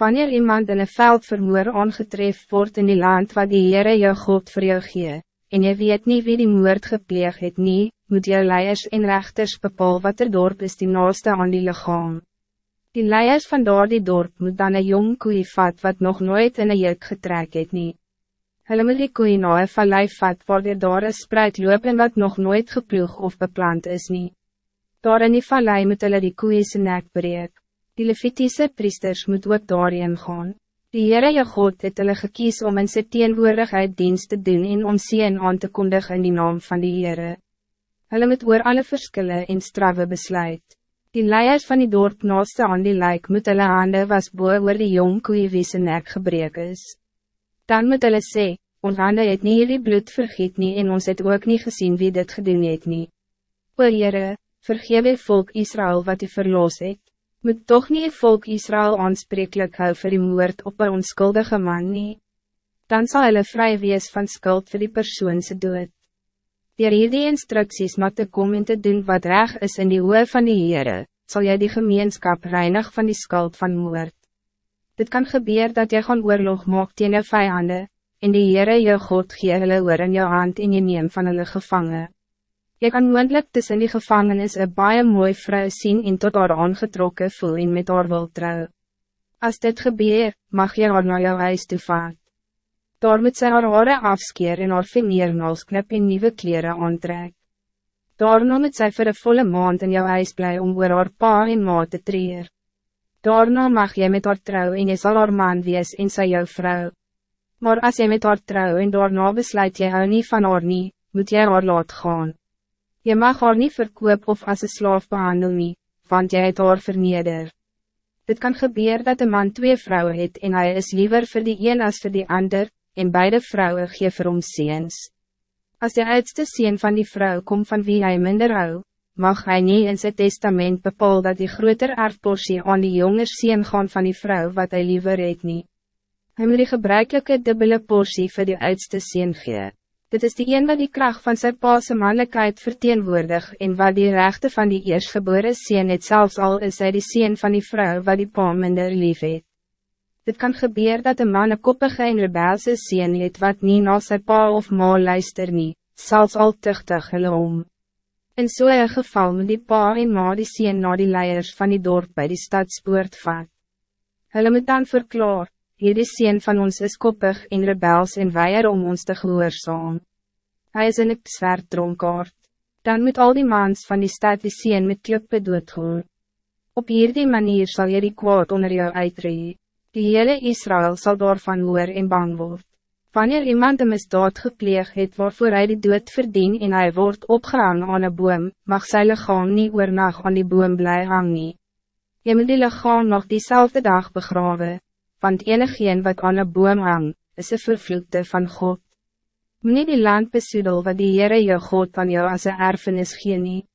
Wanneer iemand in een veld vermoor aangetref wordt in die land wat die Heere jou God voor jou gee, en je weet niet wie die moord gepleeg het nie, moet jou leiers en rechters bepaal wat er dorp is die naaste aan die lichaam. Die leiers van daar die dorp moet dan een jong koeie vat wat nog nooit in een juk getrek het nie. Hulle moet die koeie na een vallei vat waar die daar een spruit loop en wat nog nooit geploeg of beplant is nie. Daar in die vallei moet hulle die koeie sy nek breek. Die Levitiese priesters moet ook daarin gaan. Die Heere je God het hulle gekies om in sy teenwoordigheid dienst te doen en om sien aan te kondigen in die naam van die Heere. Hulle moet oor alle verschillen en straffe besluit. Die leiers van die dorp naaste aan die lijk moet hulle hande was boe oor die jong koeie wie sy nek gebreek is. Dan moet hulle sê, ons hande het nie hierdie bloed vergiet nie en ons het ook niet gezien wie dit gedoen het nie. O Heere, vergewe volk Israël wat u verloos het moet toch niet volk Israël aansprekelijk hou vir die moord op een onskuldige man nie. Dan zal hulle vry wees van skuld vir die persoon se dood. Dier hierdie instructies maar te kom en te doen wat reg is in die oor van die Heere, zal jy die gemeenskap reinig van die skuld van moord. Dit kan gebeuren dat jy gaan oorlog maak teen jou vijanden, en die Heere jou God gee hulle oor in jou hand en jy neem van hulle gevangen. Je kan moendlik tussen die gevangenis een baie mooi vrou zien en tot haar aangetrokken voel en met haar wil trouw. Als dit gebeurt, mag je haar naar jouw huis toe vaart. Daar moet sy haar haare afskeer en haar vingernaals knip en nieuwe kleren aantrek. Daarna moet sy vir een volle maand in jouw huis bly om oor haar pa en ma te treer. Daarna mag jy met haar trouw en jy sal haar man wees en sy jou vrou. Maar als jy met haar trouw en daarna besluit jy hou nie van haar nie, moet jy haar laat gaan. Je mag haar niet verkoop of als een slaaf behandel nie, want jy het haar verneder. Dit kan gebeuren dat een man twee vrouwen het en hij is liever voor die een als voor die ander, en beide vrouwen gee vir hom seens. As die oudste seen van die vrouw komt van wie hij minder hou, mag hij niet in zijn testament bepaal dat die groter erfporsie aan die jonger seen gaan van die vrouw wat hij liever het nie. Hy moet die gebruikelijke dubbele portie voor die oudste seen gee. Dit is die een wat die kracht van zijn paase mannelijkheid verteenwoordig en wat die rechten van die eerstgeboren sien het zelfs al is hy die sien van die vrouw wat die pa minder lief het. Dit kan gebeuren dat een man een koppige en rebelse sien het wat niet na sy pa of ma luister nie, zelfs al tuchtig hulle om. In zo'n geval moet die pa en ma die sien na die leiers van die dorp bij die stadspoort vat. Hulle moet dan verklaar, Hierdie sien van ons is koppig en rebels en weier om ons te gehoorzaam. Hij is in een zwaard dronkaard. Dan moet al die mans van die stad die sien met klippe doodgoor. Op hierdie manier zal je die kwaad onder jou uitree. Die hele Israël zal daarvan hoor en bang word. Wanneer iemand een misdaad gepleeg het waarvoor hij die dood verdien en hij wordt opgehangen aan een boom, mag sy lichaam nie oornag aan die boom bly hang nie. Jy moet die lichaam nog diezelfde dag begraven want enigeen wat aan een boom hang, is een vervloekte van God. Moet die land besoedel wat die Heere jou God van jou als een erfenis gee nie.